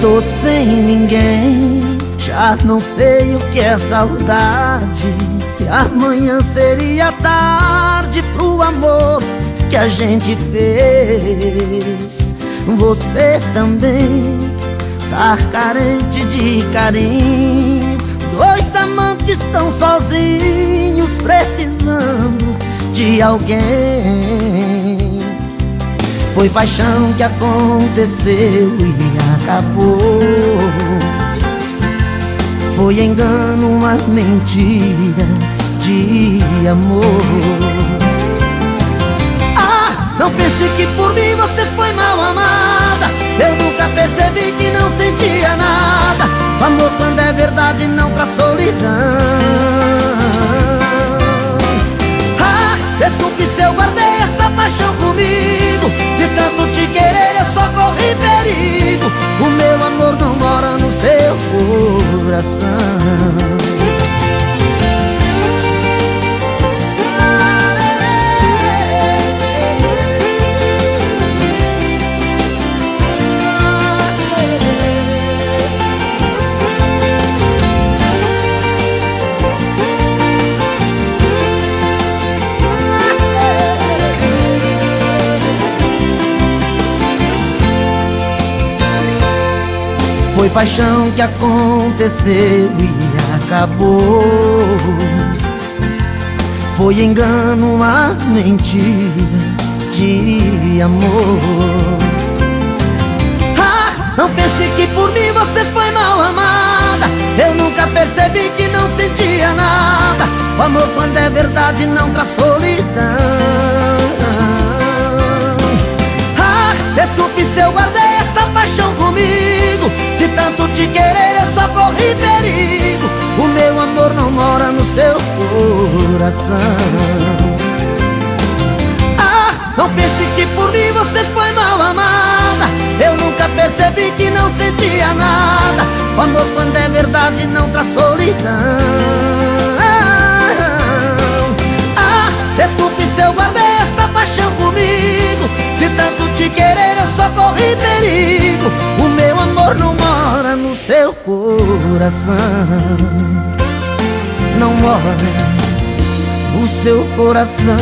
Tô sem ninguém, já não sei o que é saudade. Que amanhã seria tarde pro amor que a gente fez. Você também tá carente de carinho. Dois amantes estão sozinhos, precisando de alguém. Foi paixão que aconteceu e acabou. Foi engano, uma mentira de amor. Ah, não pense que por mim você foi mal amada. Eu nunca percebi que não sentia nada. O amor, quando é verdade, não traz solidão. Foi paixão que aconteceu e acabou. Foi engano, uma mentira de amor. Ah, não pense que por mim você foi mal amada. Eu nunca percebi que não sentia nada. O amor quando é verdade não traz solidão coração. Ah, não pense que por mim você foi mal amada. Eu nunca percebi que não sentia nada. O amor quando é verdade não traz solidão. Ah, desculpe se eu guardei essa paixão comigo. De tanto te querer eu só corri perigo. O meu amor não mora no seu coração. Não mora seu coração